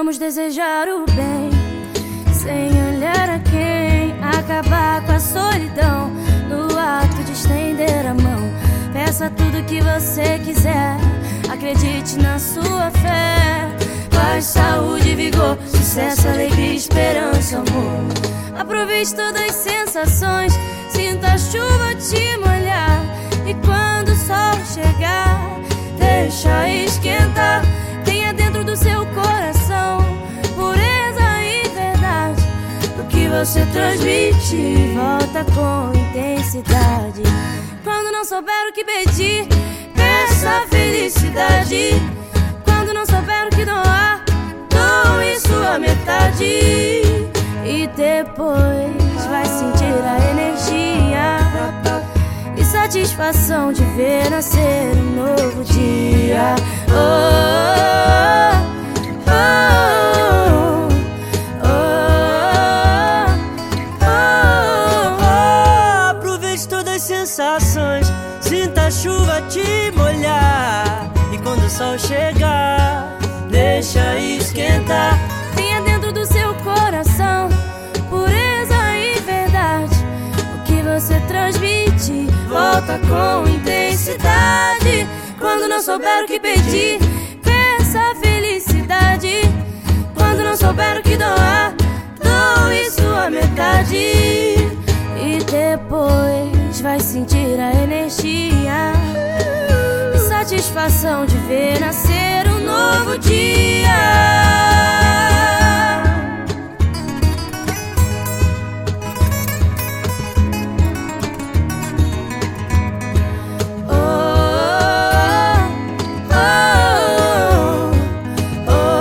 Vamos desejar o bem, sem olhar a quem. Acabar com a solidão, no ato de estender a mão. Peça tudo que você quiser, acredite na sua fé. Paz, saúde, vigor, sucesso, alegria, esperança, amor. Aproveite todas as sensações, sinta a chuva te molhar. E quando o sol chegar, deixa esquentar. Você transmite, volta com intensidade. Quando não souber o que pedir, peça felicidade. Quando não souber o que doar, doe sua metade. E depois vai sentir a energia e satisfação de ver nascer sensações, sinta a chuva te molhar. E quando o sol chegar, deixa esquentar. Tenha dentro do seu coração pureza e verdade. O que você transmite, volta com intensidade. Quando não souber o que pedir, peça felicidade. Quando não souber o que doar, doe sua metade. E vai sentir a energia e satisfação de ver nascer um novo dia. Oh, oh, oh, oh.